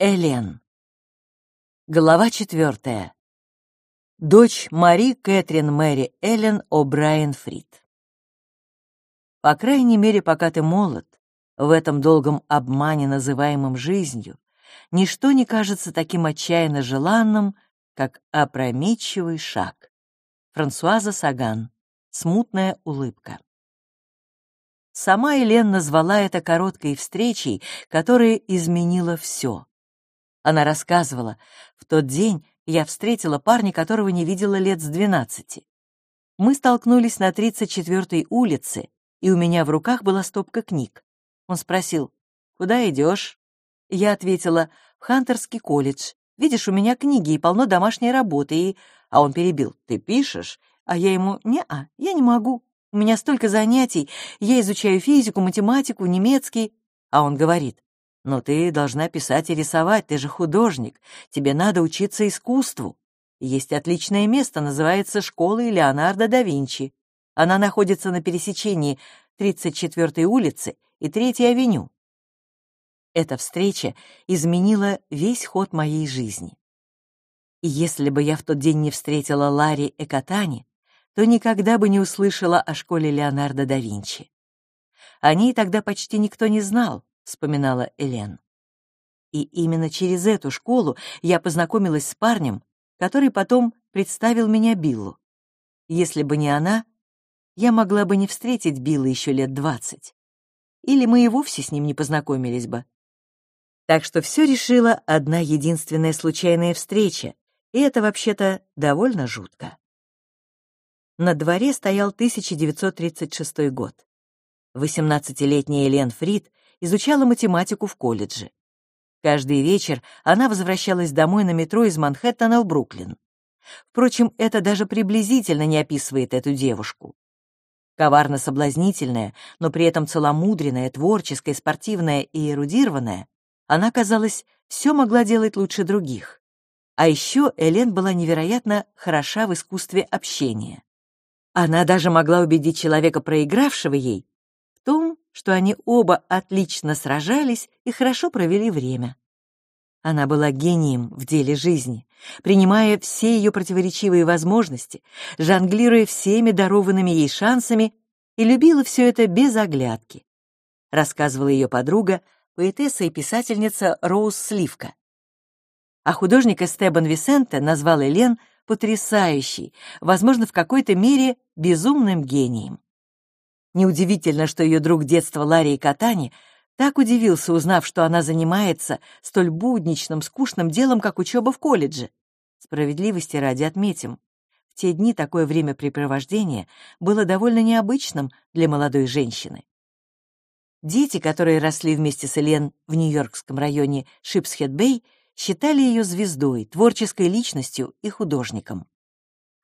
Элен. Глава четвертая. Дочь Мари Кэтрин Мэри Эллен О'Брайен Фрид. По крайней мере, пока ты молод, в этом долгом обмане, называемом жизнью, ничто не кажется таким отчаянно желанным, как опрометчивый шаг. Франсуаза Саган. Смутная улыбка. Сама Элен назвала это короткой встречей, которая изменила все. Она рассказывала, в тот день я встретила парня, которого не видела лет с двенадцати. Мы столкнулись на 34-й улице, и у меня в руках была стопка книг. Он спросил, «Куда идешь?» Я ответила, «В Хантерский колледж. Видишь, у меня книги и полно домашней работы». И... А он перебил, «Ты пишешь?» А я ему, «Не-а, я не могу. У меня столько занятий. Я изучаю физику, математику, немецкий». А он говорит, но ты должна писать и рисовать, ты же художник. Тебе надо учиться искусству. Есть отличное место, называется «Школа Леонардо да Винчи». Она находится на пересечении 34-й улицы и 3-й авеню. Эта встреча изменила весь ход моей жизни. И если бы я в тот день не встретила Ларри Экатани, то никогда бы не услышала о школе Леонардо да Винчи. О ней тогда почти никто не знал, вспоминала Элен. И именно через эту школу я познакомилась с парнем, который потом представил меня Биллу. Если бы не она, я могла бы не встретить Билла еще лет двадцать. Или мы и вовсе с ним не познакомились бы. Так что все решила одна единственная случайная встреча, и это вообще-то довольно жутко. На дворе стоял 1936 год. 18-летняя Элен Фрид изучала математику в колледже. Каждый вечер она возвращалась домой на метро из Манхэттена в Бруклин. Впрочем, это даже приблизительно не описывает эту девушку. Коварно соблазнительная, но при этом целомудренная, творческая, спортивная и эрудированная, она, казалось, все могла делать лучше других. А еще Элен была невероятно хороша в искусстве общения. Она даже могла убедить человека, проигравшего ей, том, что они оба отлично сражались и хорошо провели время. Она была гением в деле жизни, принимая все ее противоречивые возможности, жонглируя всеми дарованными ей шансами и любила все это без оглядки. Рассказывала ее подруга, поэтесса и писательница Роуз Сливка. А художник Эстебан Висенте назвал Элен потрясающей, возможно, в какой-то мере безумным гением. Неудивительно, что ее друг детства Ларри Катани так удивился, узнав, что она занимается столь будничным, скучным делом, как учеба в колледже. Справедливости ради отметим. В те дни такое времяпрепровождение было довольно необычным для молодой женщины. Дети, которые росли вместе с Элен в нью-йоркском районе Шипсхед-Бэй, считали ее звездой, творческой личностью и художником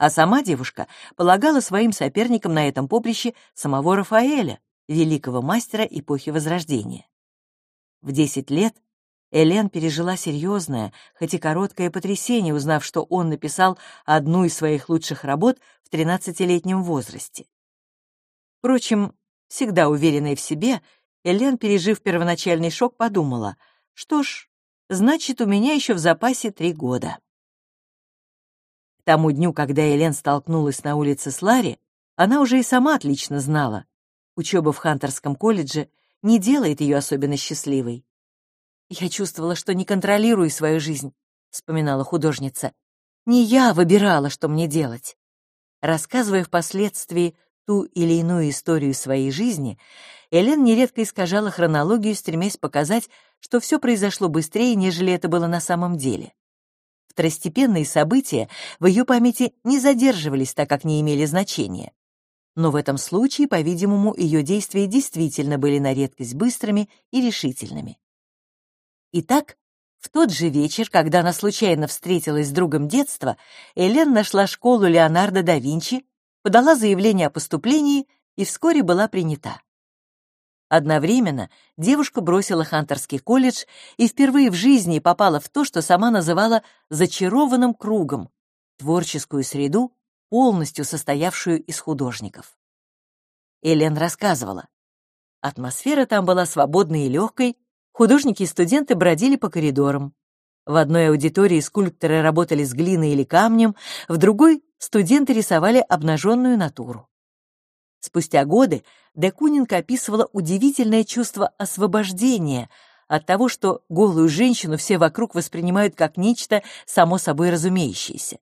а сама девушка полагала своим соперником на этом поприще самого Рафаэля, великого мастера эпохи Возрождения. В 10 лет Элен пережила серьезное, хоть и короткое потрясение, узнав, что он написал одну из своих лучших работ в 13-летнем возрасте. Впрочем, всегда уверенная в себе, Элен, пережив первоначальный шок, подумала, что ж, значит, у меня еще в запасе три года тому дню, когда Элен столкнулась на улице с Ларри, она уже и сама отлично знала. Учеба в Хантерском колледже не делает ее особенно счастливой. «Я чувствовала, что не контролирую свою жизнь», — вспоминала художница. «Не я выбирала, что мне делать». Рассказывая впоследствии ту или иную историю своей жизни, Элен нередко искажала хронологию, стремясь показать, что все произошло быстрее, нежели это было на самом деле. Второстепенные события в ее памяти не задерживались, так как не имели значения. Но в этом случае, по-видимому, ее действия действительно были на редкость быстрыми и решительными. Итак, в тот же вечер, когда она случайно встретилась с другом детства, Элен нашла школу Леонардо да Винчи, подала заявление о поступлении и вскоре была принята. Одновременно девушка бросила Хантерский колледж и впервые в жизни попала в то, что сама называла «зачарованным кругом» — творческую среду, полностью состоявшую из художников. Элен рассказывала. Атмосфера там была свободной и легкой, художники и студенты бродили по коридорам, В одной аудитории скульпторы работали с глиной или камнем, в другой студенты рисовали обнаженную натуру. Спустя годы де Кунинг описывала удивительное чувство освобождения от того, что голую женщину все вокруг воспринимают как нечто само собой разумеющееся.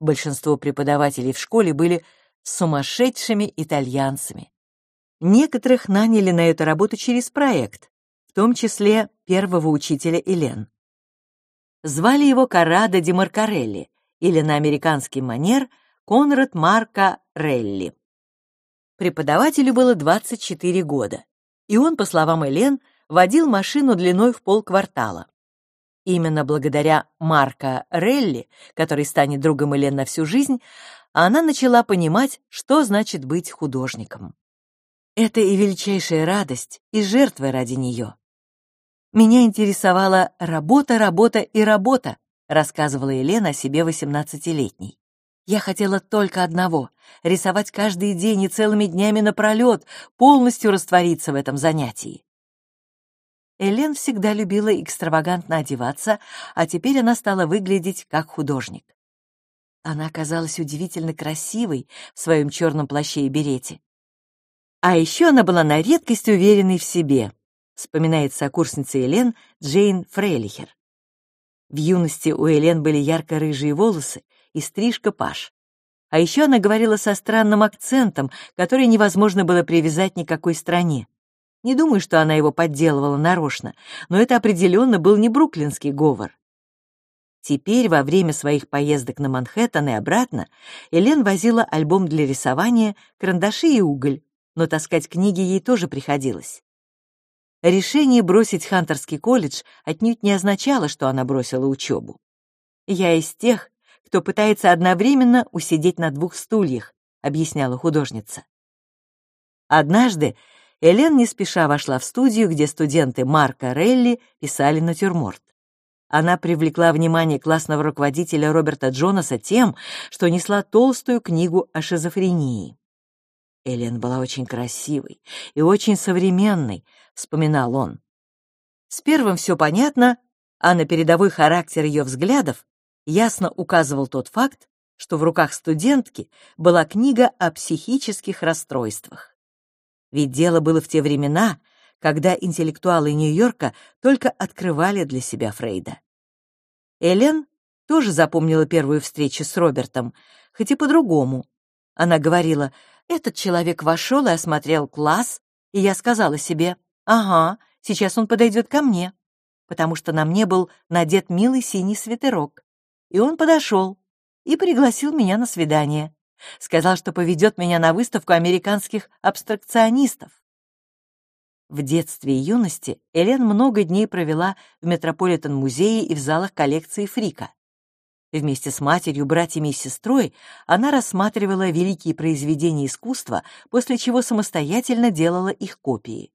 Большинство преподавателей в школе были сумасшедшими итальянцами. Некоторых наняли на эту работу через проект, в том числе первого учителя Элен. Звали его Карадо Ди Маркарелли, или на американский манер Конрад Марко Релли. Преподавателю было 24 года, и он, по словам Элен, водил машину длиной в полквартала. Именно благодаря Марко Релли, который станет другом Элен на всю жизнь, она начала понимать, что значит быть художником. Это и величайшая радость, и жертва ради нее. Меня интересовала работа, работа и работа, рассказывала Елена о себе восемнадцатилетней. Я хотела только одного — рисовать каждый день и целыми днями напролет, полностью раствориться в этом занятии. Элен всегда любила экстравагантно одеваться, а теперь она стала выглядеть как художник. Она казалась удивительно красивой в своем черном плаще и берете. А еще она была на редкость уверенной в себе, вспоминает сокурсница Элен Джейн Фрейлихер. В юности у Элен были ярко-рыжие волосы и стрижка паш. А еще она говорила со странным акцентом, который невозможно было привязать ни к какой стране. Не думаю, что она его подделывала нарочно, но это определенно был не бруклинский говор. Теперь, во время своих поездок на Манхэттен и обратно, Элен возила альбом для рисования, карандаши и уголь, но таскать книги ей тоже приходилось. Решение бросить Хантерский колледж отнюдь не означало, что она бросила учебу. «Я из тех, кто пытается одновременно усидеть на двух стульях», — объясняла художница. Однажды Элен не спеша вошла в студию, где студенты Марка Релли писали натюрморт. Она привлекла внимание классного руководителя Роберта Джонаса тем, что несла толстую книгу о шизофрении. Элен была очень красивой и очень современной, вспоминал он. С первым все понятно, а на передовой характер ее взглядов ясно указывал тот факт, что в руках студентки была книга о психических расстройствах. Ведь дело было в те времена, когда интеллектуалы Нью-Йорка только открывали для себя Фрейда. Элен тоже запомнила первую встречу с Робертом, хоть и по-другому. Она говорила, этот человек вошел и осмотрел класс, и я сказала себе, ага, сейчас он подойдет ко мне, потому что на мне был надет милый синий свитерок. И он подошел и пригласил меня на свидание. Сказал, что поведет меня на выставку американских абстракционистов. В детстве и юности Элен много дней провела в Метрополитен-музее и в залах коллекции Фрика. Вместе с матерью, братьями и сестрой она рассматривала великие произведения искусства, после чего самостоятельно делала их копии.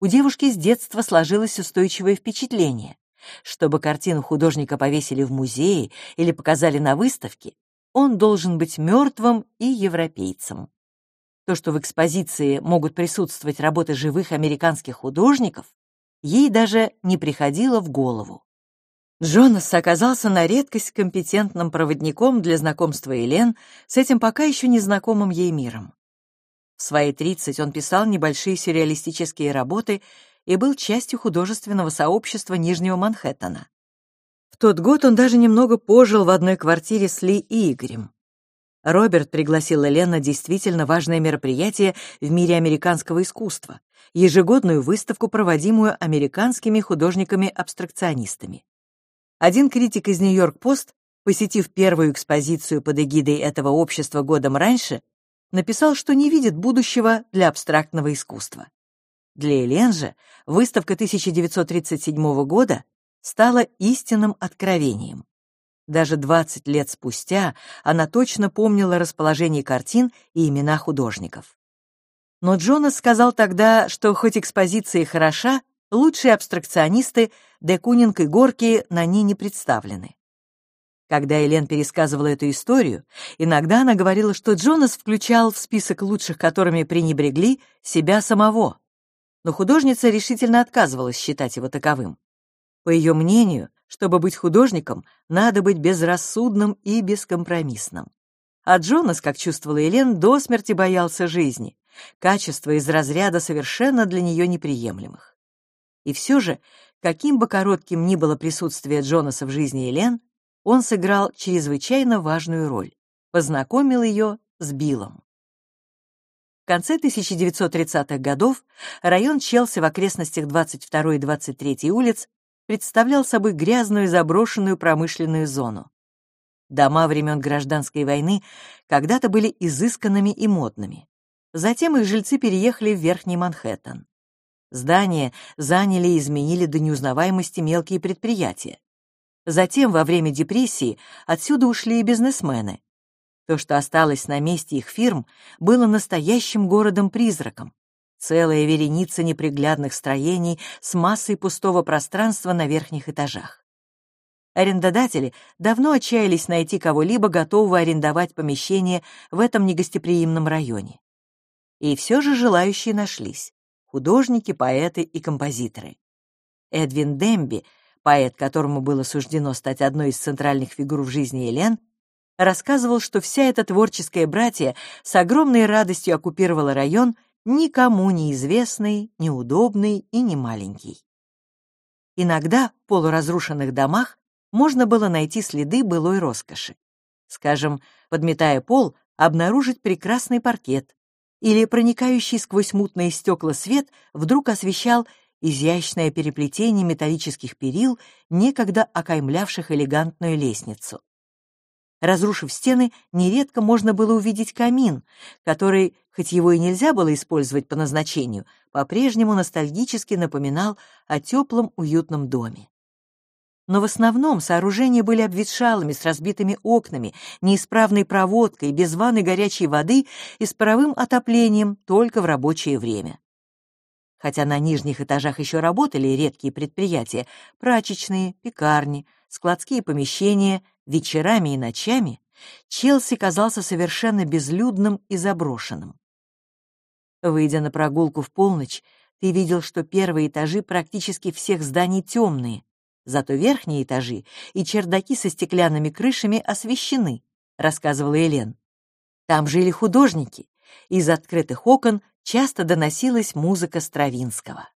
У девушки с детства сложилось устойчивое впечатление. Чтобы картину художника повесили в музее или показали на выставке, он должен быть мертвым и европейцем. То, что в экспозиции могут присутствовать работы живых американских художников, ей даже не приходило в голову. Джонас оказался на редкость компетентным проводником для знакомства Элен с этим пока еще незнакомым ей миром. В свои 30 он писал небольшие сюрреалистические работы и был частью художественного сообщества Нижнего Манхэттена. В тот год он даже немного пожил в одной квартире с Ли и Игорем. Роберт пригласил Элен на действительно важное мероприятие в мире американского искусства — ежегодную выставку, проводимую американскими художниками-абстракционистами. Один критик из «Нью-Йорк-Пост», посетив первую экспозицию под эгидой этого общества годом раньше, написал, что не видит будущего для абстрактного искусства. Для Элен же выставка 1937 года стала истинным откровением. Даже 20 лет спустя она точно помнила расположение картин и имена художников. Но Джонас сказал тогда, что хоть экспозиция хороша, лучшие абстракционисты де Кунинг и Горки на ней не представлены. Когда Элен пересказывала эту историю, иногда она говорила, что Джонас включал в список лучших, которыми пренебрегли, себя самого. Но художница решительно отказывалась считать его таковым. По ее мнению, Чтобы быть художником, надо быть безрассудным и бескомпромиссным. А Джонас, как чувствовала Элен, до смерти боялся жизни, качества из разряда совершенно для нее неприемлемых. И все же, каким бы коротким ни было присутствие Джонаса в жизни Элен, он сыграл чрезвычайно важную роль, познакомил ее с Биллом. Конце 1930-х годов район Челси в окрестностях 22 и 23 улиц представлял собой грязную заброшенную промышленную зону. Дома времен гражданской войны когда-то были изысканными и модными. Затем их жильцы переехали в Верхний Манхэттен. Здания заняли и изменили до неузнаваемости мелкие предприятия. Затем, во время депрессии, отсюда ушли и бизнесмены. То, что осталось на месте их фирм, было настоящим городом-призраком. Целая вереница неприглядных строений с массой пустого пространства на верхних этажах. Арендодатели давно отчаялись найти кого-либо, готового арендовать помещение в этом негостеприимном районе. И все же желающие нашлись — художники, поэты и композиторы. Эдвин Демби, поэт, которому было суждено стать одной из центральных фигур в жизни Елен, рассказывал, что вся эта творческая братья с огромной радостью оккупировала район, никому неизвестный, неудобный и не маленький. Иногда в полуразрушенных домах можно было найти следы былой роскоши. Скажем, подметая пол, обнаружить прекрасный паркет, или проникающий сквозь мутные стекла свет вдруг освещал изящное переплетение металлических перил, некогда окаймлявших элегантную лестницу. Разрушив стены, нередко можно было увидеть камин, который, хоть его и нельзя было использовать по назначению, по-прежнему ностальгически напоминал о теплом уютном доме но в основном сооружения были обветшалыми, с разбитыми окнами, неисправной проводкой, без ванны горячей воды и с паровым отоплением только в рабочее время. Хотя на нижних этажах еще работали редкие предприятия, прачечные, пекарни, складские помещения, вечерами и ночами, Челси казался совершенно безлюдным и заброшенным. Выйдя на прогулку в полночь, ты видел, что первые этажи практически всех зданий темные, Зато верхние этажи и чердаки со стеклянными крышами освещены, рассказывала Елен. Там жили художники. Из открытых окон часто доносилась музыка Стравинского.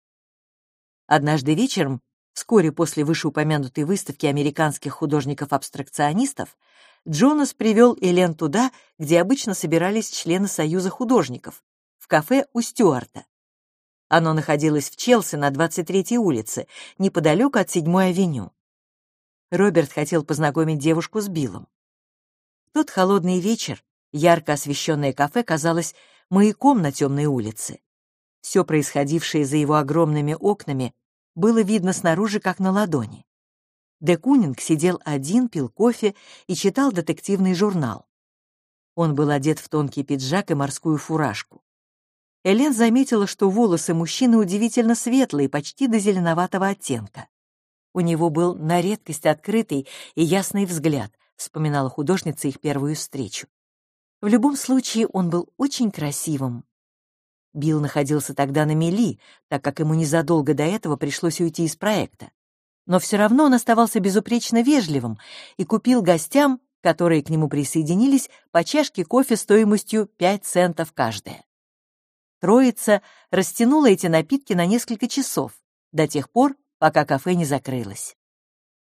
Однажды вечером, вскоре после вышеупомянутой выставки американских художников-абстракционистов, Джонас привел Элен туда, где обычно собирались члены Союза художников, в кафе у Стюарта. Оно находилось в Челси на 23-й улице, неподалеку от 7-й авеню. Роберт хотел познакомить девушку с Биллом. Тот холодный вечер ярко освещенное кафе казалось маяком на темной улице. Все происходившее за его огромными окнами было видно снаружи, как на ладони. Де Кунинг сидел один, пил кофе и читал детективный журнал. Он был одет в тонкий пиджак и морскую фуражку. Элен заметила, что волосы мужчины удивительно светлые, почти до зеленоватого оттенка. У него был на редкость открытый и ясный взгляд, вспоминала художница их первую встречу. В любом случае он был очень красивым. Билл находился тогда на мели, так как ему незадолго до этого пришлось уйти из проекта. Но все равно он оставался безупречно вежливым и купил гостям, которые к нему присоединились, по чашке кофе стоимостью 5 центов каждая. Троица растянула эти напитки на несколько часов, до тех пор, пока кафе не закрылось.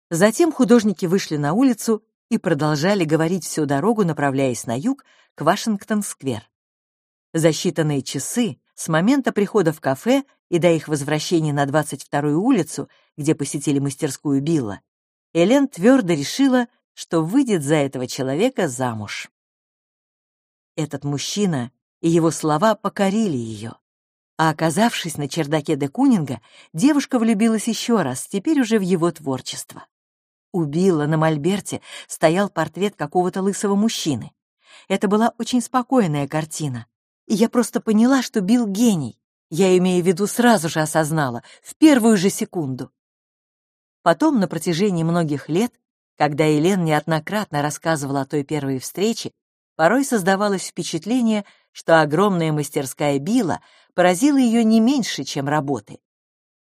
Затем художники вышли на улицу и продолжали говорить всю дорогу, направляясь на юг, к Вашингтон-сквер. За считанные часы, с момента прихода в кафе и до их возвращения на 22-ю улицу, где посетили мастерскую Билла, Элен твердо решила, что выйдет за этого человека замуж. Этот мужчина и его слова покорили ее. А оказавшись на чердаке де Кунинга, девушка влюбилась еще раз, теперь уже в его творчество. Убила на мольберте стоял портрет какого-то лысого мужчины. Это была очень спокойная картина. И я просто поняла, что Билл гений. Я имею в виду сразу же осознала, в первую же секунду. Потом, на протяжении многих лет, когда Елен неоднократно рассказывала о той первой встрече, порой создавалось впечатление, что огромная мастерская Билла поразила ее не меньше, чем работы.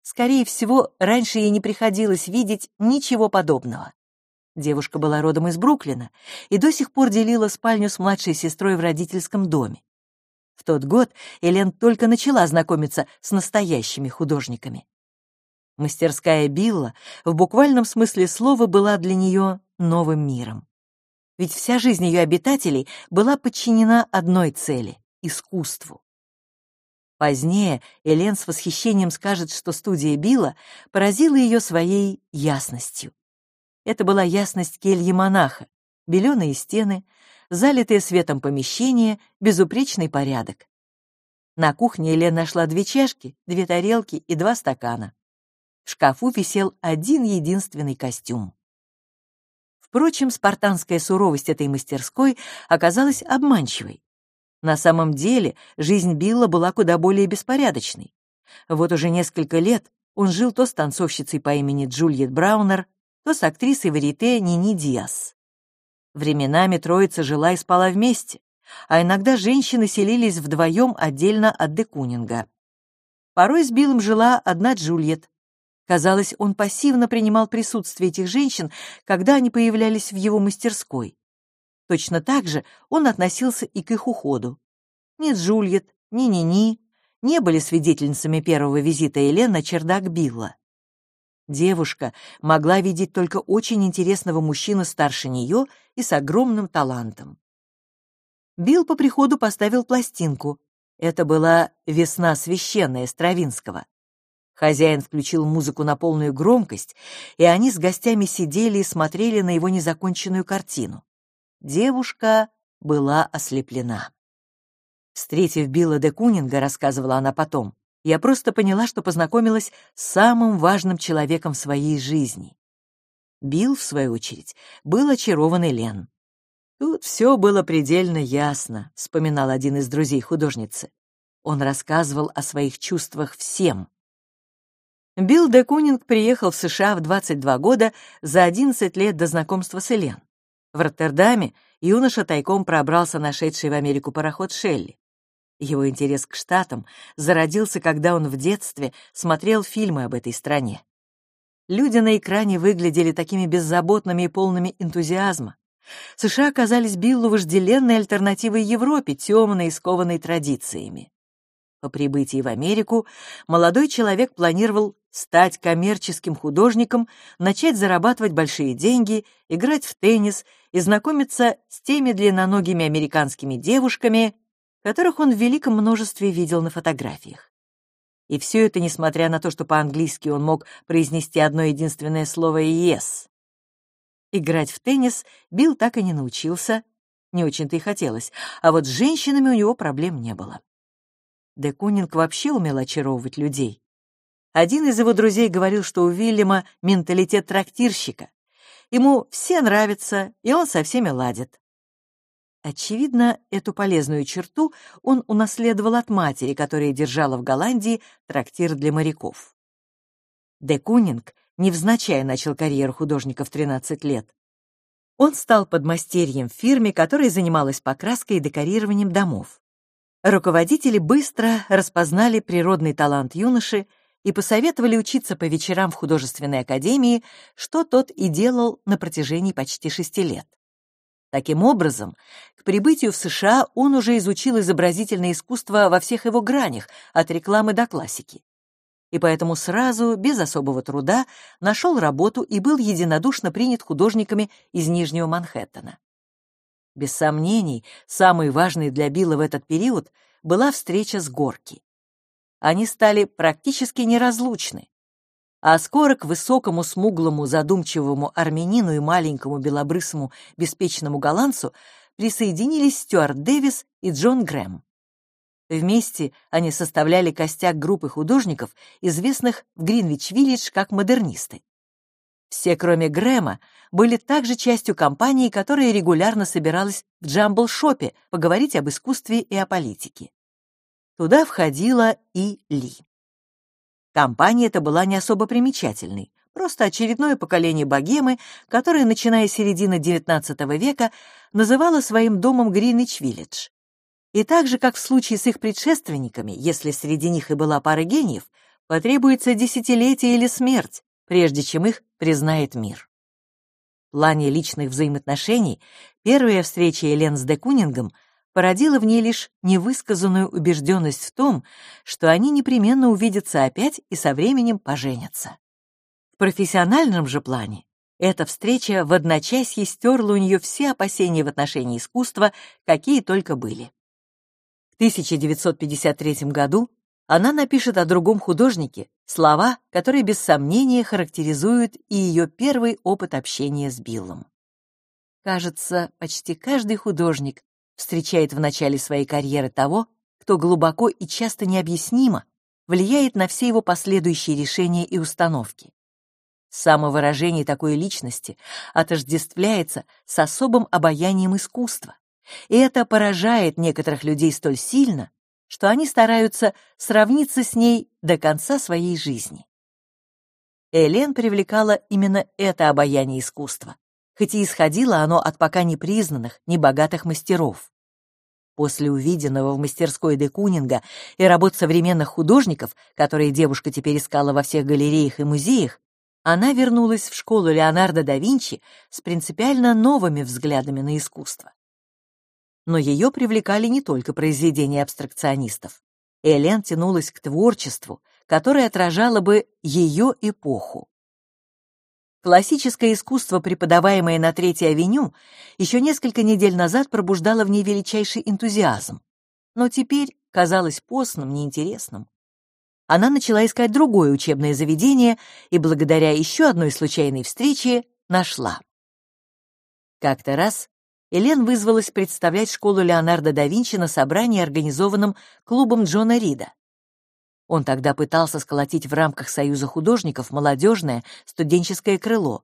Скорее всего, раньше ей не приходилось видеть ничего подобного. Девушка была родом из Бруклина и до сих пор делила спальню с младшей сестрой в родительском доме. В тот год Элен только начала знакомиться с настоящими художниками. Мастерская Билла в буквальном смысле слова была для нее новым миром. Ведь вся жизнь ее обитателей была подчинена одной цели — искусству. Позднее Элен с восхищением скажет, что студия Билла поразила ее своей ясностью. Это была ясность кельи монаха, беленые стены, залитые светом помещения, безупречный порядок. На кухне Элен нашла две чашки, две тарелки и два стакана. В шкафу висел один единственный костюм. Впрочем, спартанская суровость этой мастерской оказалась обманчивой. На самом деле жизнь Билла была куда более беспорядочной. Вот уже несколько лет он жил то с танцовщицей по имени Джульет Браунер, то с актрисой варите Нини Диас. Временами троица жила и спала вместе, а иногда женщины селились вдвоем отдельно от Декунинга. Порой с Биллом жила одна Джульет. Казалось, он пассивно принимал присутствие этих женщин, когда они появлялись в его мастерской. Точно так же он относился и к их уходу. Ни Джульет, ни Нини не были свидетельницами первого визита Элен на чердак Билла. Девушка могла видеть только очень интересного мужчину старше нее и с огромным талантом. Билл по приходу поставил пластинку. Это была «Весна священная» Стравинского. Хозяин включил музыку на полную громкость, и они с гостями сидели и смотрели на его незаконченную картину. Девушка была ослеплена. Встретив Билла де Кунинга, рассказывала она потом, я просто поняла, что познакомилась с самым важным человеком в своей жизни. Билл, в свою очередь, был очарован Элен. «Тут все было предельно ясно», — вспоминал один из друзей художницы. Он рассказывал о своих чувствах всем. Билл де Кунинг приехал в США в 22 года за 11 лет до знакомства с Элен. В Роттердаме юноша тайком пробрался на шедший в Америку пароход Шелли. Его интерес к Штатам зародился, когда он в детстве смотрел фильмы об этой стране. Люди на экране выглядели такими беззаботными и полными энтузиазма. США оказались Биллу вожделенной альтернативой Европе, темной и скованной традициями. По прибытии в Америку молодой человек планировал стать коммерческим художником, начать зарабатывать большие деньги, играть в теннис и знакомиться с теми длинноногими американскими девушками, которых он в великом множестве видел на фотографиях. И все это несмотря на то, что по-английски он мог произнести одно единственное слово «yes». Играть в теннис Билл так и не научился, не очень-то и хотелось, а вот с женщинами у него проблем не было. Де Кунинг вообще умел очаровывать людей. Один из его друзей говорил, что у Вильяма менталитет трактирщика. Ему все нравятся, и он со всеми ладит. Очевидно, эту полезную черту он унаследовал от матери, которая держала в Голландии трактир для моряков. Де Кунинг невзначай начал карьеру художника в 13 лет. Он стал подмастерьем в фирме, которая занималась покраской и декорированием домов. Руководители быстро распознали природный талант юноши и посоветовали учиться по вечерам в художественной академии, что тот и делал на протяжении почти шести лет. Таким образом, к прибытию в США он уже изучил изобразительное искусство во всех его гранях, от рекламы до классики. И поэтому сразу, без особого труда, нашел работу и был единодушно принят художниками из Нижнего Манхэттена. Без сомнений, самой важной для Билла в этот период была встреча с Горки. Они стали практически неразлучны, а скоро к высокому, смуглому, задумчивому армянину и маленькому белобрысому, беспечному голландцу присоединились Стюарт Дэвис и Джон Грэм. Вместе они составляли костяк группы художников, известных в Гринвич-Виллидж как модернисты. Все, кроме Грэма, были также частью компании, которая регулярно собиралась в Джамбл-шопе поговорить об искусстве и о политике. Туда входила и Ли. Компания эта была не особо примечательной, просто очередное поколение богемы, которое, начиная с середины XIX века, называло своим домом Гринвич-Виллидж. И так же, как в случае с их предшественниками, если среди них и была пара гениев, потребуется десятилетие или смерть, прежде чем их признает мир. В плане личных взаимоотношений первая встреча Элен с де Породила в ней лишь невысказанную убежденность в том, что они непременно увидятся опять и со временем поженятся. В профессиональном же плане эта встреча в одночасье стерла у нее все опасения в отношении искусства, какие только были. В 1953 году она напишет о другом художнике слова, которые без сомнения характеризуют и ее первый опыт общения с Биллом. Кажется, почти каждый художник встречает в начале своей карьеры того, кто глубоко и часто необъяснимо влияет на все его последующие решения и установки. Самовыражение такой личности отождествляется с особым обаянием искусства, и это поражает некоторых людей столь сильно, что они стараются сравниться с ней до конца своей жизни. Элен привлекала именно это обаяние искусства, хоть и исходило оно от пока непризнанных, небогатых мастеров. После увиденного в мастерской де Кунинга и работ современных художников, которые девушка теперь искала во всех галереях и музеях, она вернулась в школу Леонардо да Винчи с принципиально новыми взглядами на искусство. Но ее привлекали не только произведения абстракционистов. Элен тянулась к творчеству, которое отражало бы ее эпоху. Классическое искусство, преподаваемое на Третьей авеню, еще несколько недель назад пробуждало в ней величайший энтузиазм, но теперь казалось постным, неинтересным. Она начала искать другое учебное заведение и благодаря еще одной случайной встрече нашла. Как-то раз Элен вызвалась представлять школу Леонардо да Винчи на собрании, организованном клубом Джона Рида. Он тогда пытался сколотить в рамках Союза художников молодежное студенческое крыло.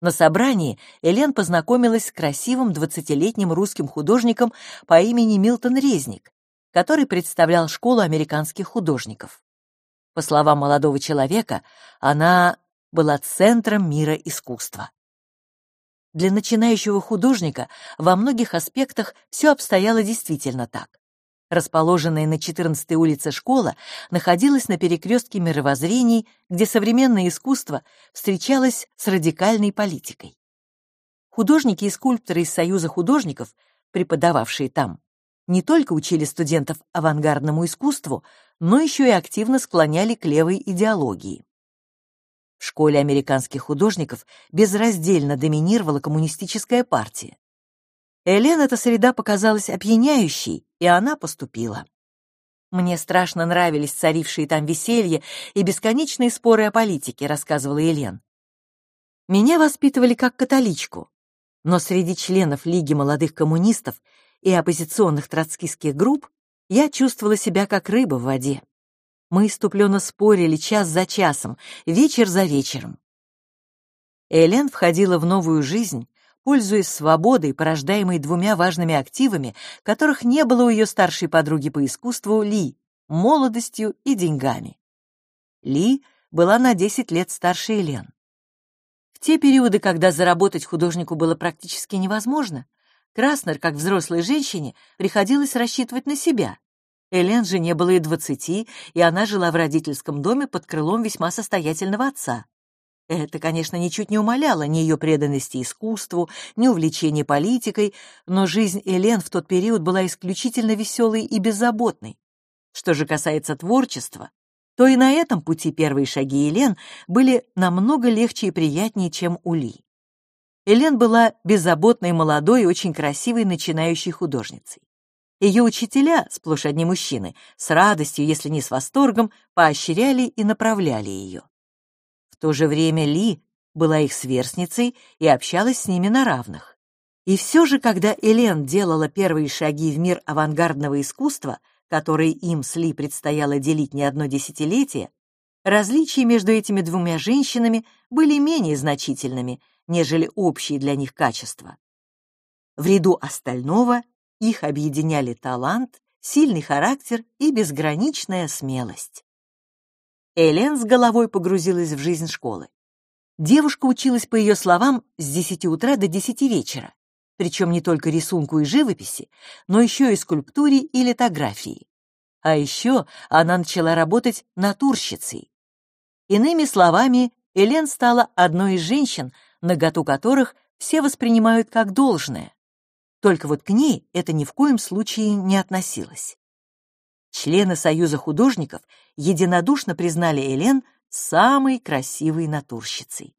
На собрании Элен познакомилась с красивым двадцатилетним русским художником по имени Милтон Резник, который представлял школу американских художников. По словам молодого человека, она была центром мира искусства. Для начинающего художника во многих аспектах все обстояло действительно так. Расположенная на 14-й улице школа находилась на перекрестке мировоззрений, где современное искусство встречалось с радикальной политикой. Художники и скульпторы из Союза художников, преподававшие там, не только учили студентов авангардному искусству, но еще и активно склоняли к левой идеологии. В школе американских художников безраздельно доминировала коммунистическая партия. Элен эта среда показалась опьяняющей, и она поступила. «Мне страшно нравились царившие там веселье и бесконечные споры о политике», — рассказывала Елен. «Меня воспитывали как католичку, но среди членов Лиги молодых коммунистов и оппозиционных троцкистских групп я чувствовала себя как рыба в воде. Мы иступленно спорили час за часом, вечер за вечером. Элен входила в новую жизнь, пользуясь свободой, порождаемой двумя важными активами, которых не было у ее старшей подруги по искусству Ли — молодостью и деньгами. Ли была на 10 лет старше Элен. В те периоды, когда заработать художнику было практически невозможно, Краснер, как взрослой женщине, приходилось рассчитывать на себя. Элен же не было и двадцати, и она жила в родительском доме под крылом весьма состоятельного отца. Это, конечно, ничуть не умаляло ни ее преданности искусству, ни увлечения политикой, но жизнь Элен в тот период была исключительно веселой и беззаботной. Что же касается творчества, то и на этом пути первые шаги Элен были намного легче и приятнее, чем у Ли. Элен была беззаботной, молодой и очень красивой начинающей художницей. Ее учителя, сплошь одни мужчины, с радостью, если не с восторгом, поощряли и направляли ее. То же время Ли была их сверстницей и общалась с ними на равных. И все же, когда Элен делала первые шаги в мир авангардного искусства, который им с Ли предстояло делить не одно десятилетие, различия между этими двумя женщинами были менее значительными, нежели общие для них качества. В ряду остального их объединяли талант, сильный характер и безграничная смелость. Элен с головой погрузилась в жизнь школы. Девушка училась, по ее словам, с 10 утра до 10 вечера, причем не только рисунку и живописи, но еще и скульптуре и литографии. А еще она начала работать натурщицей. Иными словами, Элен стала одной из женщин, наготу которых все воспринимают как должное. Только вот к ней это ни в коем случае не относилось. Члены Союза художников единодушно признали Элен самой красивой натурщицей.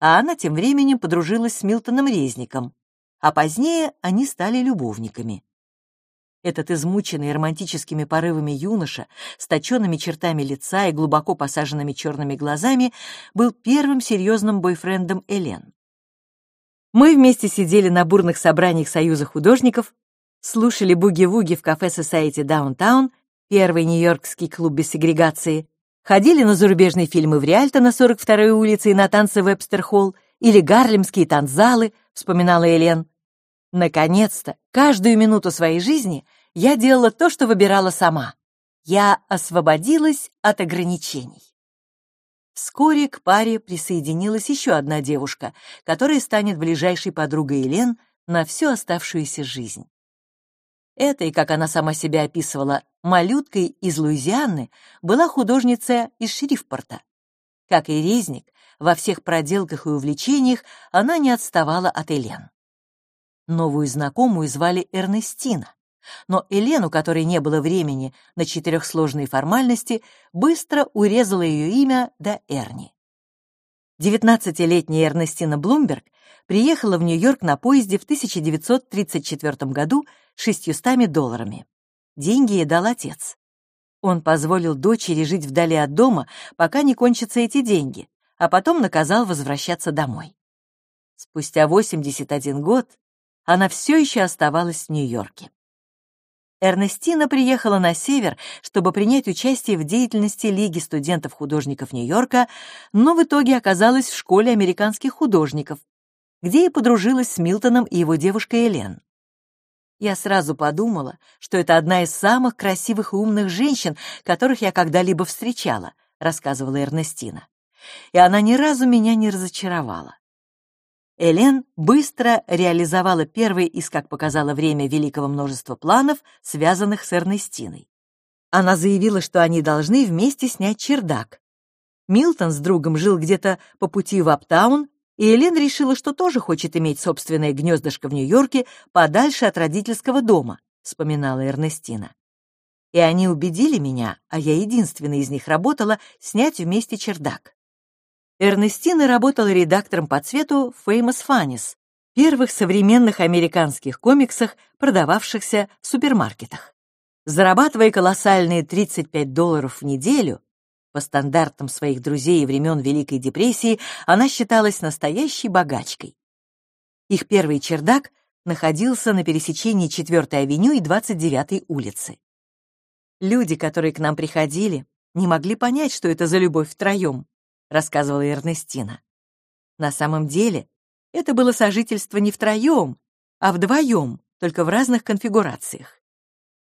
А она тем временем подружилась с Милтоном Резником, а позднее они стали любовниками. Этот измученный романтическими порывами юноша с точенными чертами лица и глубоко посаженными черными глазами был первым серьезным бойфрендом Элен. Мы вместе сидели на бурных собраниях Союза художников, слушали буги-вуги в кафе Society Downtown, первый нью-йоркский клуб без сегрегации, ходили на зарубежные фильмы в Риальто на 42-й улице и на танцы в Вебстер-холл или гарлемские танцзалы, вспоминала Элен. Наконец-то, каждую минуту своей жизни я делала то, что выбирала сама. Я освободилась от ограничений. Вскоре к паре присоединилась еще одна девушка, которая станет ближайшей подругой Элен на всю оставшуюся жизнь. Этой, как она сама себя описывала, малюткой из Луизианы была художница из Шрифпорта. Как и Резник, во всех проделках и увлечениях она не отставала от Элен. Новую знакомую звали Эрнестина. Но Елену, которой не было времени на четырехсложные формальности, быстро урезала ее имя до Эрни. Девятнадцатилетняя Эрнестина Блумберг приехала в Нью-Йорк на поезде в 1934 году 600 долларами. Деньги ей дал отец. Он позволил дочери жить вдали от дома, пока не кончатся эти деньги, а потом наказал возвращаться домой. Спустя 81 год она все еще оставалась в Нью-Йорке. Эрнестина приехала на север, чтобы принять участие в деятельности Лиги студентов-художников Нью-Йорка, но в итоге оказалась в школе американских художников, где и подружилась с Милтоном и его девушкой Элен. Я сразу подумала, что это одна из самых красивых и умных женщин, которых я когда-либо встречала, рассказывала Эрнестина. И она ни разу меня не разочаровала. Элен быстро реализовала первый из, как показало время, великого множества планов, связанных с Эрнестиной. Она заявила, что они должны вместе снять чердак. Милтон с другом жил где-то по пути в Аптаун, и Элен решила, что тоже хочет иметь собственное гнездышко в Нью-Йорке подальше от родительского дома, вспоминала Эрнестина. И они убедили меня, а я единственная из них работала, снять вместе чердак. Эрнестина работала редактором по цвету Famous Funnies, первых современных американских комиксах, продававшихся в супермаркетах. Зарабатывая колоссальные 35 долларов в неделю, по стандартам своих друзей времен Великой депрессии, она считалась настоящей богачкой. Их первый чердак находился на пересечении 4-й авеню и 29-й улицы. Люди, которые к нам приходили, не могли понять, что это за любовь втроем рассказывала Эрнестина. На самом деле, это было сожительство не втроем, а вдвоем, только в разных конфигурациях.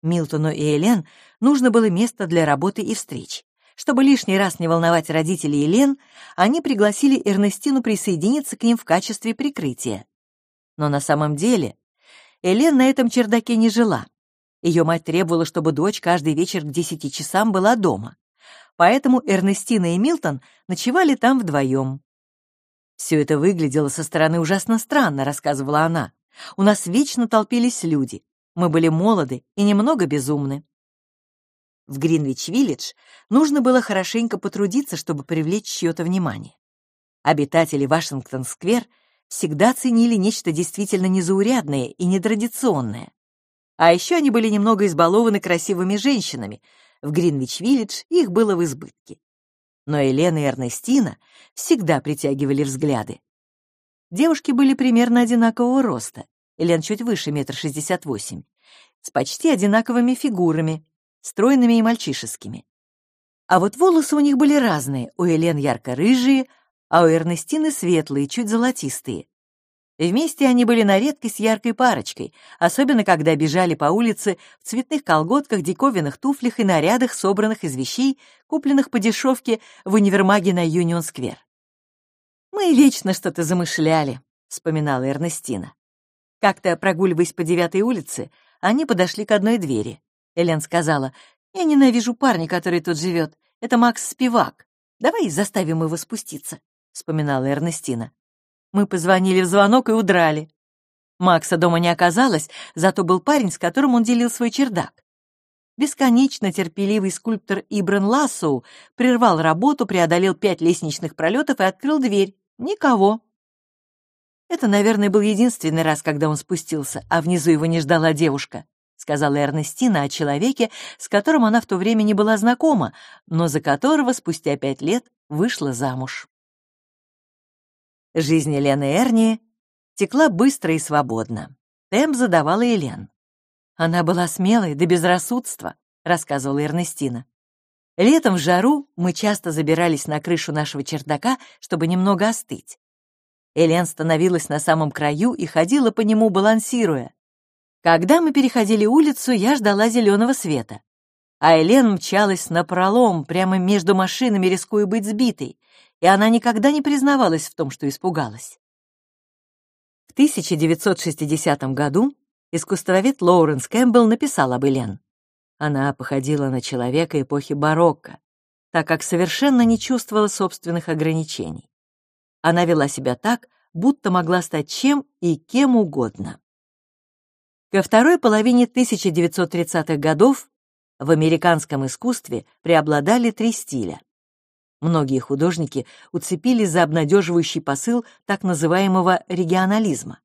Милтону и Элен нужно было место для работы и встреч. Чтобы лишний раз не волновать родителей Элен, они пригласили Эрнестину присоединиться к ним в качестве прикрытия. Но на самом деле Элен на этом чердаке не жила. Ее мать требовала, чтобы дочь каждый вечер к десяти часам была дома поэтому Эрнестина и Милтон ночевали там вдвоем. «Все это выглядело со стороны ужасно странно», — рассказывала она. «У нас вечно толпились люди. Мы были молоды и немного безумны». В Гринвич-Виллидж нужно было хорошенько потрудиться, чтобы привлечь чье-то внимание. Обитатели Вашингтон-сквер всегда ценили нечто действительно незаурядное и нетрадиционное. А еще они были немного избалованы красивыми женщинами, в Гринвич-Виллидж их было в избытке. Но Елена и Эрнестина всегда притягивали взгляды. Девушки были примерно одинакового роста, Елен чуть выше метр шестьдесят восемь, с почти одинаковыми фигурами, стройными и мальчишескими. А вот волосы у них были разные, у Елен ярко-рыжие, а у Эрнестины светлые, чуть золотистые. Вместе они были на редкость яркой парочкой, особенно когда бежали по улице в цветных колготках, диковинных туфлях и нарядах, собранных из вещей, купленных по дешевке в универмаге на Юнион-сквер. «Мы вечно что-то замышляли», — вспоминала Эрнестина. Как-то, прогуливаясь по девятой улице, они подошли к одной двери. Элен сказала, Я ненавижу парня, который тут живет. Это Макс Спивак. Давай заставим его спуститься», — вспоминала Эрнестина. Мы позвонили в звонок и удрали. Макса дома не оказалось, зато был парень, с которым он делил свой чердак. Бесконечно терпеливый скульптор Ибран Лассоу прервал работу, преодолел пять лестничных пролетов и открыл дверь. Никого. Это, наверное, был единственный раз, когда он спустился, а внизу его не ждала девушка, сказала Эрнестина о человеке, с которым она в то время не была знакома, но за которого спустя пять лет вышла замуж. Жизнь Елены Эрни текла быстро и свободно. Темп задавала Елен. Она была смелой до безрассудства, рассказывала Эрнестина. Летом в жару мы часто забирались на крышу нашего чердака, чтобы немного остыть. Элен становилась на самом краю и ходила по нему, балансируя. Когда мы переходили улицу, я ждала зеленого света. А Элен мчалась напролом, прямо между машинами, рискуя быть сбитой и она никогда не признавалась в том, что испугалась. В 1960 году искусствовед Лоуренс Кэмпбелл написал об Элен. Она походила на человека эпохи барокко, так как совершенно не чувствовала собственных ограничений. Она вела себя так, будто могла стать чем и кем угодно. Ко второй половине 1930-х годов в американском искусстве преобладали три стиля Многие художники уцепились за обнадеживающий посыл так называемого регионализма.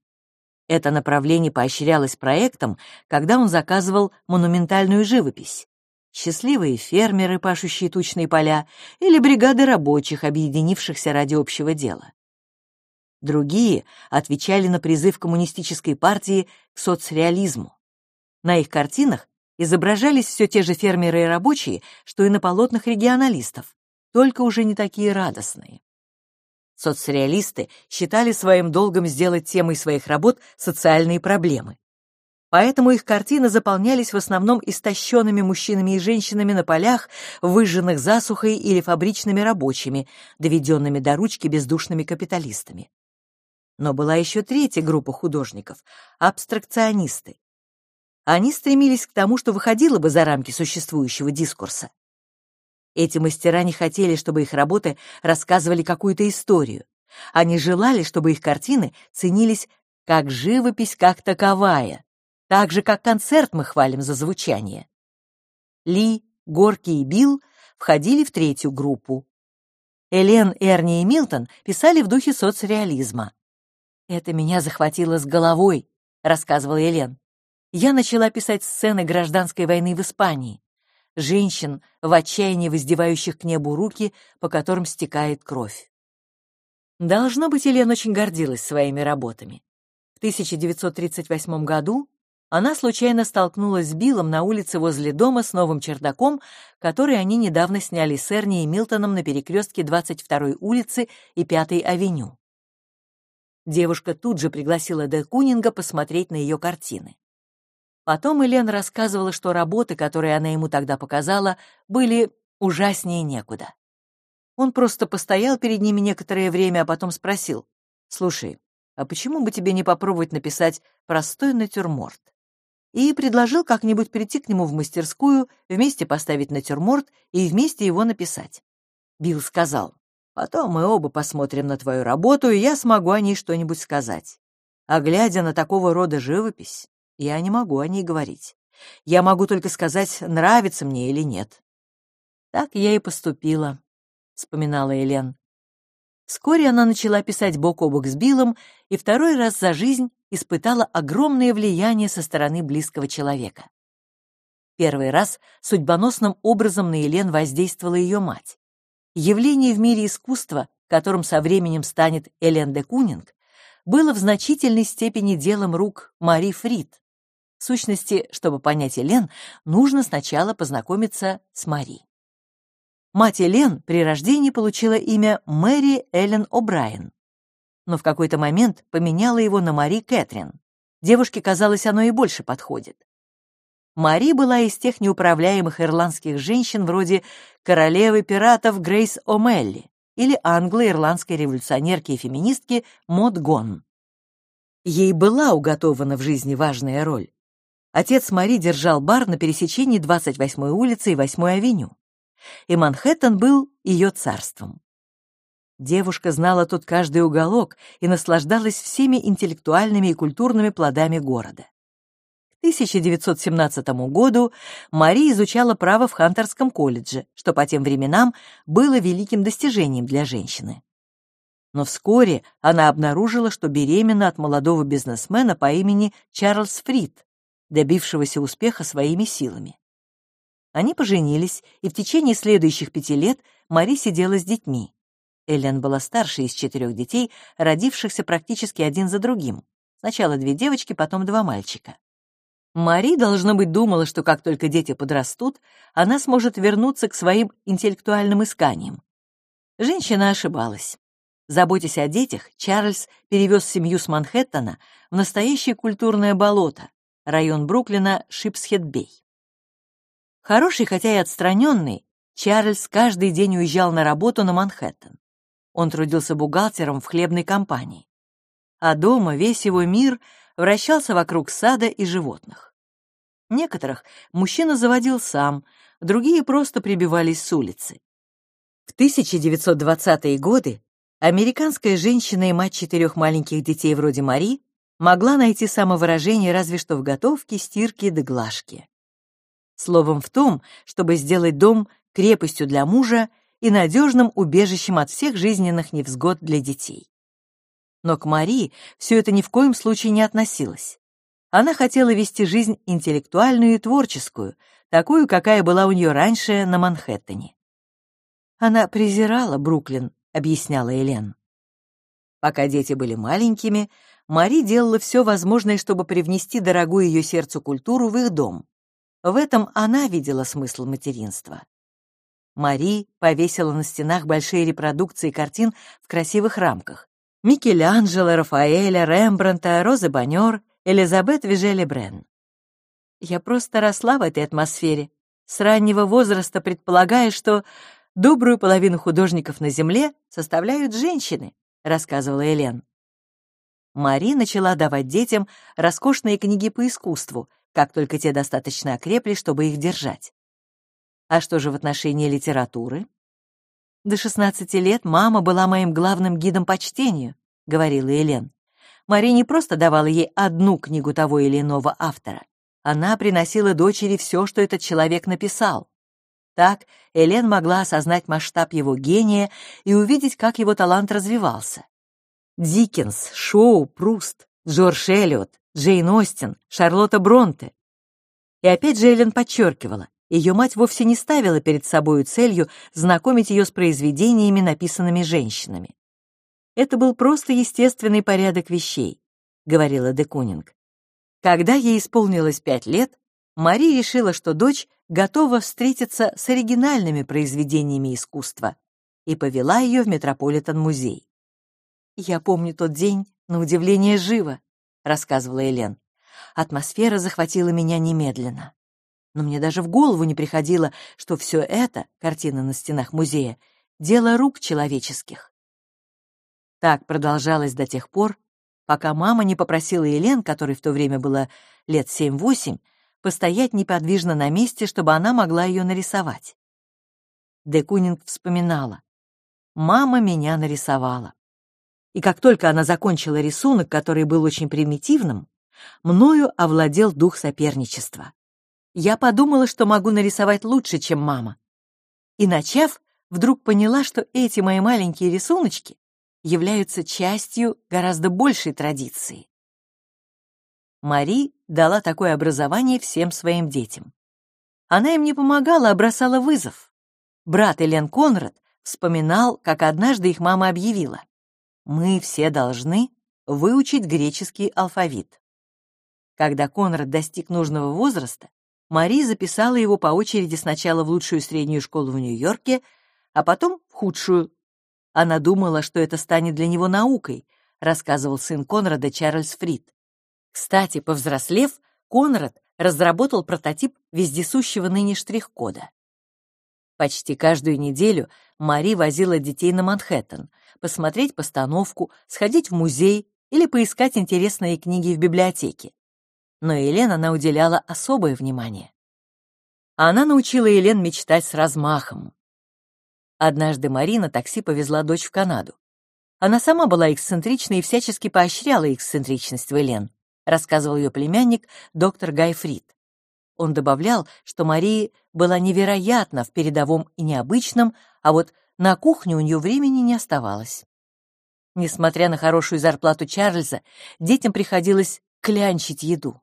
Это направление поощрялось проектом, когда он заказывал монументальную живопись. Счастливые фермеры, пашущие тучные поля, или бригады рабочих, объединившихся ради общего дела. Другие отвечали на призыв коммунистической партии к соцреализму. На их картинах изображались все те же фермеры и рабочие, что и на полотнах регионалистов только уже не такие радостные. Соцреалисты считали своим долгом сделать темой своих работ социальные проблемы. Поэтому их картины заполнялись в основном истощенными мужчинами и женщинами на полях, выжженных засухой или фабричными рабочими, доведенными до ручки бездушными капиталистами. Но была еще третья группа художников — абстракционисты. Они стремились к тому, что выходило бы за рамки существующего дискурса. Эти мастера не хотели, чтобы их работы рассказывали какую-то историю. Они желали, чтобы их картины ценились как живопись как таковая, так же, как концерт мы хвалим за звучание. Ли, Горки и Билл входили в третью группу. Элен, Эрни и Милтон писали в духе соцреализма. «Это меня захватило с головой», — рассказывала Элен. «Я начала писать сцены гражданской войны в Испании женщин, в отчаянии воздевающих к небу руки, по которым стекает кровь. Должно быть, Елен очень гордилась своими работами. В 1938 году она случайно столкнулась с Биллом на улице возле дома с новым чердаком, который они недавно сняли с Эрни и Милтоном на перекрестке 22-й улицы и 5-й авеню. Девушка тут же пригласила Де Кунинга посмотреть на ее картины. Потом Элен рассказывала, что работы, которые она ему тогда показала, были ужаснее некуда. Он просто постоял перед ними некоторое время, а потом спросил, «Слушай, а почему бы тебе не попробовать написать простой натюрморт?» И предложил как-нибудь прийти к нему в мастерскую, вместе поставить натюрморт и вместе его написать. Билл сказал, «Потом мы оба посмотрим на твою работу, и я смогу о ней что-нибудь сказать. А глядя на такого рода живопись, я не могу о ней говорить. Я могу только сказать, нравится мне или нет. Так я и поступила, вспоминала Элен. Вскоре она начала писать бок о бок с Биллом и второй раз за жизнь испытала огромное влияние со стороны близкого человека. Первый раз судьбоносным образом на Елен воздействовала ее мать. Явление в мире искусства, которым со временем станет Элен де Кунинг, было в значительной степени делом рук Мари Фрид, в сущности, чтобы понять Элен, нужно сначала познакомиться с Мари. Мать Элен при рождении получила имя Мэри Эллен О'Брайен, но в какой-то момент поменяла его на Мари Кэтрин. Девушке казалось, оно и больше подходит. Мари была из тех неуправляемых ирландских женщин вроде королевы пиратов Грейс О'Мелли или англо-ирландской революционерки и феминистки Мод Гон. Ей была уготована в жизни важная роль Отец Мари держал бар на пересечении 28-й улицы и 8-й авеню, и Манхэттен был ее царством. Девушка знала тут каждый уголок и наслаждалась всеми интеллектуальными и культурными плодами города. К 1917 году Мари изучала право в Хантерском колледже, что по тем временам было великим достижением для женщины. Но вскоре она обнаружила, что беременна от молодого бизнесмена по имени Чарльз Фрид, добившегося успеха своими силами. Они поженились, и в течение следующих пяти лет Мари сидела с детьми. Эллен была старшей из четырех детей, родившихся практически один за другим. Сначала две девочки, потом два мальчика. Мари, должно быть, думала, что как только дети подрастут, она сможет вернуться к своим интеллектуальным исканиям. Женщина ошибалась. Заботясь о детях, Чарльз перевез семью с Манхэттена в настоящее культурное болото, район Бруклина Шипсхед-Бей. Хороший, хотя и отстраненный, Чарльз каждый день уезжал на работу на Манхэттен. Он трудился бухгалтером в хлебной компании. А дома весь его мир вращался вокруг сада и животных. Некоторых мужчина заводил сам, другие просто прибивались с улицы. В 1920-е годы американская женщина и мать четырех маленьких детей вроде Мари могла найти самовыражение разве что в готовке, стирке да глажке. Словом, в том, чтобы сделать дом крепостью для мужа и надежным убежищем от всех жизненных невзгод для детей. Но к Мари все это ни в коем случае не относилось. Она хотела вести жизнь интеллектуальную и творческую, такую, какая была у нее раньше на Манхэттене. Она презирала Бруклин, объясняла Элен. Пока дети были маленькими, Мари делала все возможное, чтобы привнести дорогую ее сердцу культуру в их дом. В этом она видела смысл материнства. Мари повесила на стенах большие репродукции картин в красивых рамках. Микеланджело, Рафаэля, Рембранта, Розы Банер, Элизабет Вижели Брен. Я просто росла в этой атмосфере, с раннего возраста предполагая, что добрую половину художников на Земле составляют женщины, рассказывала Элен. Мари начала давать детям роскошные книги по искусству, как только те достаточно окрепли, чтобы их держать. А что же в отношении литературы? До 16 лет мама была моим главным гидом по чтению, говорила Елен. Мари не просто давала ей одну книгу того или иного автора. Она приносила дочери все, что этот человек написал. Так Элен могла осознать масштаб его гения и увидеть, как его талант развивался. Диккенс, Шоу, Пруст, Джордж Эллиот, Джейн Остин, Шарлотта Бронте. И опять же Эллен подчеркивала, ее мать вовсе не ставила перед собой целью знакомить ее с произведениями, написанными женщинами. Это был просто естественный порядок вещей, говорила де Кунинг. Когда ей исполнилось пять лет, Мари решила, что дочь готова встретиться с оригинальными произведениями искусства и повела ее в Метрополитен-музей. «Я помню тот день, на удивление живо», — рассказывала Елен. «Атмосфера захватила меня немедленно но мне даже в голову не приходило, что все это, картины на стенах музея, дело рук человеческих. Так продолжалось до тех пор, пока мама не попросила Елен, которой в то время было лет семь-восемь, постоять неподвижно на месте, чтобы она могла ее нарисовать. Де Кунинг вспоминала. «Мама меня нарисовала». И как только она закончила рисунок, который был очень примитивным, мною овладел дух соперничества я подумала, что могу нарисовать лучше, чем мама. И начав, вдруг поняла, что эти мои маленькие рисуночки являются частью гораздо большей традиции. Мари дала такое образование всем своим детям. Она им не помогала, а бросала вызов. Брат Элен Конрад вспоминал, как однажды их мама объявила. «Мы все должны выучить греческий алфавит». Когда Конрад достиг нужного возраста, Мари записала его по очереди сначала в лучшую среднюю школу в Нью-Йорке, а потом в худшую. Она думала, что это станет для него наукой, рассказывал сын Конрада Чарльз Фрид. Кстати, повзрослев, Конрад разработал прототип вездесущего ныне штрих-кода. Почти каждую неделю Мари возила детей на Манхэттен, посмотреть постановку, сходить в музей или поискать интересные книги в библиотеке. Но Елена она уделяла особое внимание. Она научила Елен мечтать с размахом. Однажды Марина такси повезла дочь в Канаду. Она сама была эксцентричной и всячески поощряла эксцентричность в Елен, рассказывал ее племянник доктор Гай Фрид. Он добавлял, что Мария была невероятна в передовом и необычном, а вот на кухню у нее времени не оставалось. Несмотря на хорошую зарплату Чарльза, детям приходилось клянчить еду.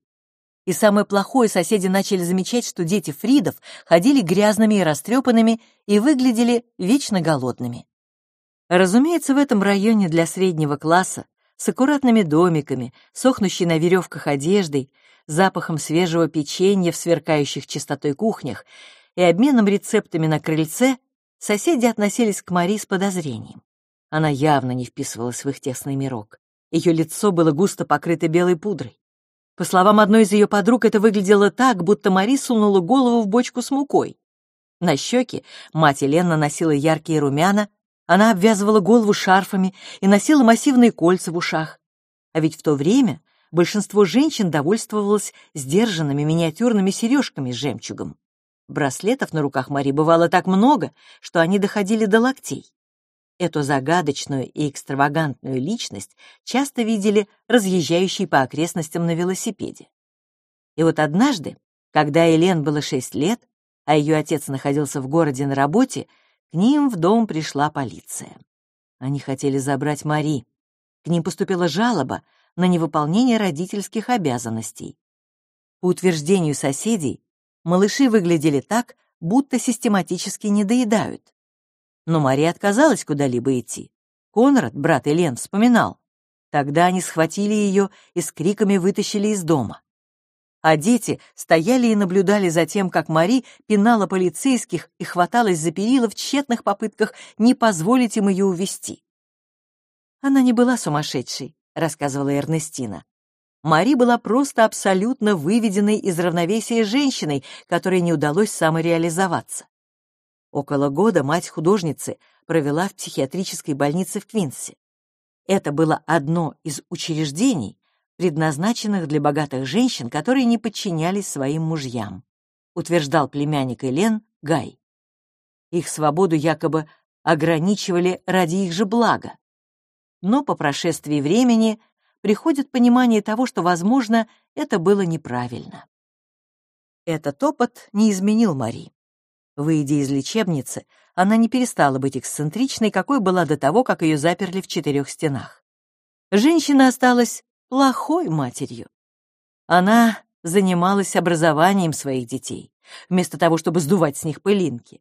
И самое плохое, соседи начали замечать, что дети Фридов ходили грязными и растрепанными и выглядели вечно голодными. Разумеется, в этом районе для среднего класса, с аккуратными домиками, сохнущей на веревках одеждой, запахом свежего печенья в сверкающих чистотой кухнях и обменом рецептами на крыльце, соседи относились к Мари с подозрением. Она явно не вписывалась в их тесный мирок. Ее лицо было густо покрыто белой пудрой. По словам одной из ее подруг, это выглядело так, будто Мари сунула голову в бочку с мукой. На щеки мать Елена носила яркие румяна, она обвязывала голову шарфами и носила массивные кольца в ушах. А ведь в то время большинство женщин довольствовалось сдержанными миниатюрными сережками с жемчугом. Браслетов на руках Мари бывало так много, что они доходили до локтей. Эту загадочную и экстравагантную личность часто видели разъезжающей по окрестностям на велосипеде. И вот однажды, когда Елен было шесть лет, а ее отец находился в городе на работе, к ним в дом пришла полиция. Они хотели забрать Мари. К ним поступила жалоба на невыполнение родительских обязанностей. По утверждению соседей, малыши выглядели так, будто систематически недоедают но Мария отказалась куда-либо идти. Конрад, брат Элен, вспоминал. Тогда они схватили ее и с криками вытащили из дома. А дети стояли и наблюдали за тем, как Мари пинала полицейских и хваталась за перила в тщетных попытках не позволить им ее увести. «Она не была сумасшедшей», — рассказывала Эрнестина. Мари была просто абсолютно выведенной из равновесия женщиной, которой не удалось самореализоваться. Около года мать художницы провела в психиатрической больнице в Квинсе. Это было одно из учреждений, предназначенных для богатых женщин, которые не подчинялись своим мужьям, утверждал племянник Элен Гай. Их свободу якобы ограничивали ради их же блага. Но по прошествии времени приходит понимание того, что, возможно, это было неправильно. Этот опыт не изменил Мари. Выйдя из лечебницы, она не перестала быть эксцентричной, какой была до того, как ее заперли в четырех стенах. Женщина осталась плохой матерью. Она занималась образованием своих детей, вместо того, чтобы сдувать с них пылинки.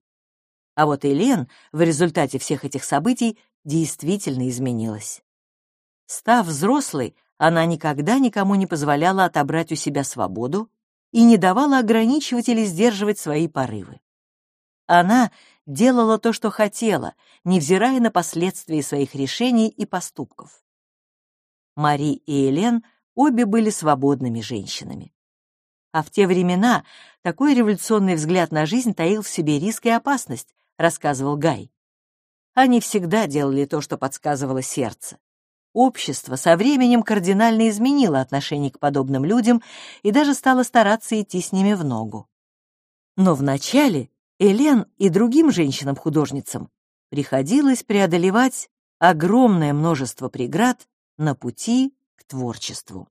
А вот Элен в результате всех этих событий действительно изменилась. Став взрослой, она никогда никому не позволяла отобрать у себя свободу и не давала ограничивать или сдерживать свои порывы. Она делала то, что хотела, невзирая на последствия своих решений и поступков. Мари и Элен обе были свободными женщинами. А в те времена такой революционный взгляд на жизнь таил в себе риск и опасность, рассказывал Гай. Они всегда делали то, что подсказывало сердце. Общество со временем кардинально изменило отношение к подобным людям и даже стало стараться идти с ними в ногу. Но вначале Элен и другим женщинам-художницам приходилось преодолевать огромное множество преград на пути к творчеству.